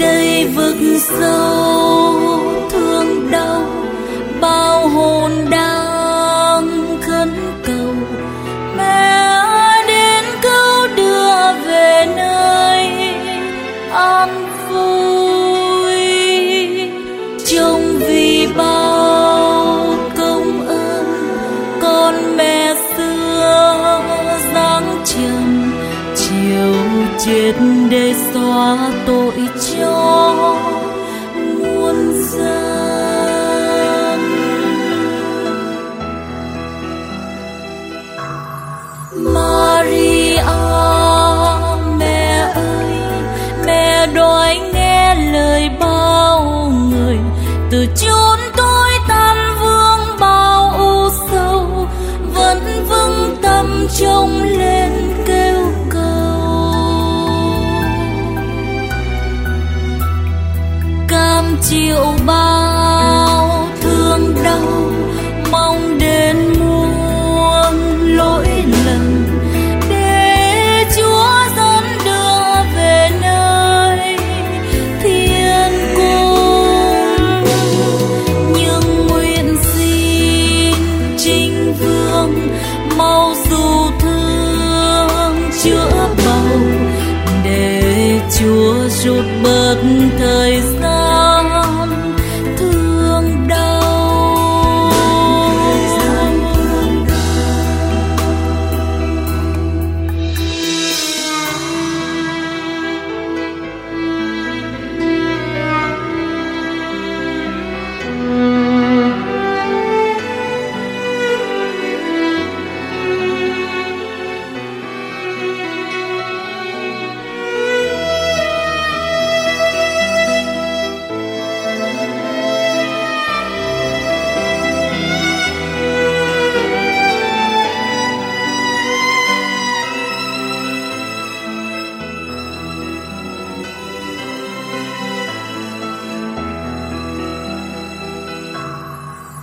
đây vực sâu thương đau bao hồn đau. Chết để xóa tội cho muôn dân. Maria, mẹ ơi, mẹ đòi nghe lời bao người. Từ chốn tôi tam vương bao u sâu vẫn vững tâm trông chịu bao thương đau, mong đến muôn lỗi lầm. Để Chúa dẫn đưa về nơi thiên cung. Nhưng nguyện xin chính vương, mau dù thương chữa bầu để Chúa rút bớt thời gian.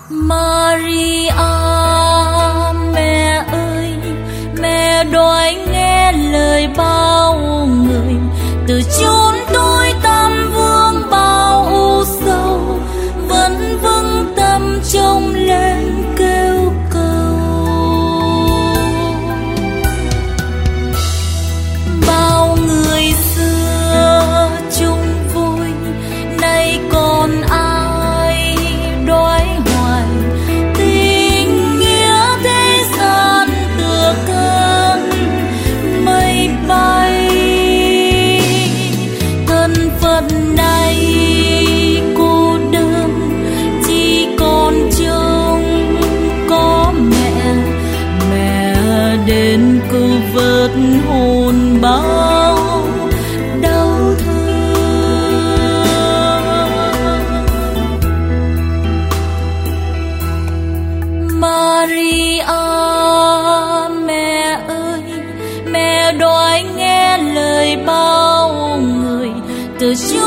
Maria người từ